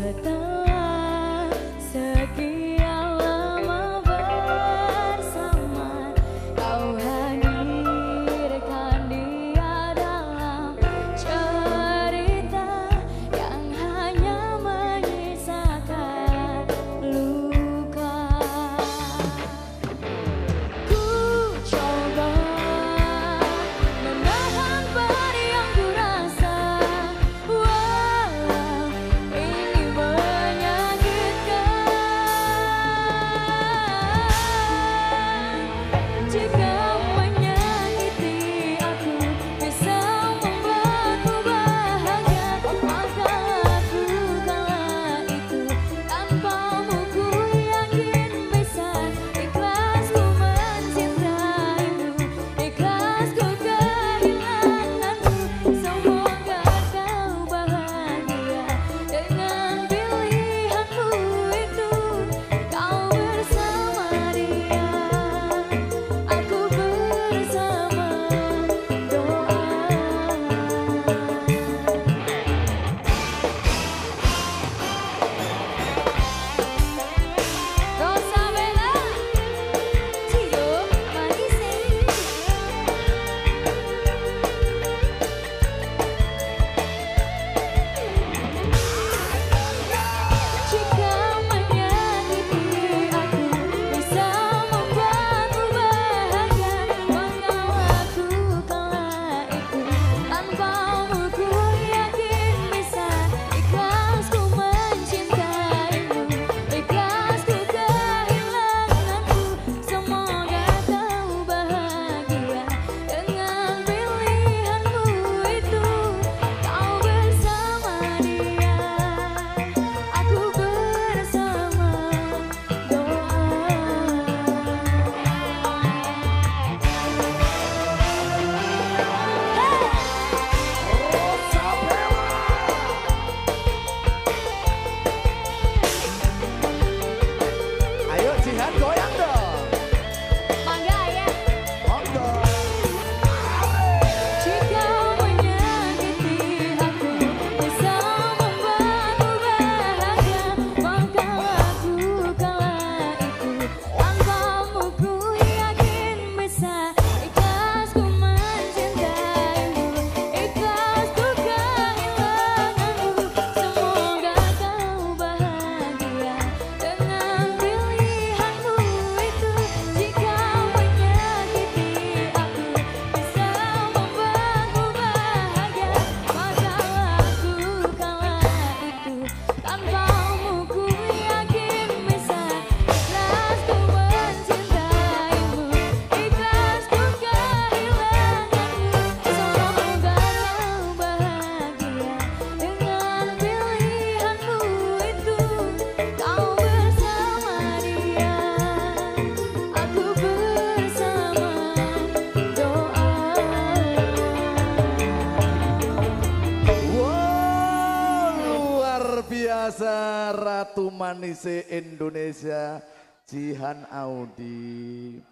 Tâm biasa Ratu Manis Indonesia Jihan Audi.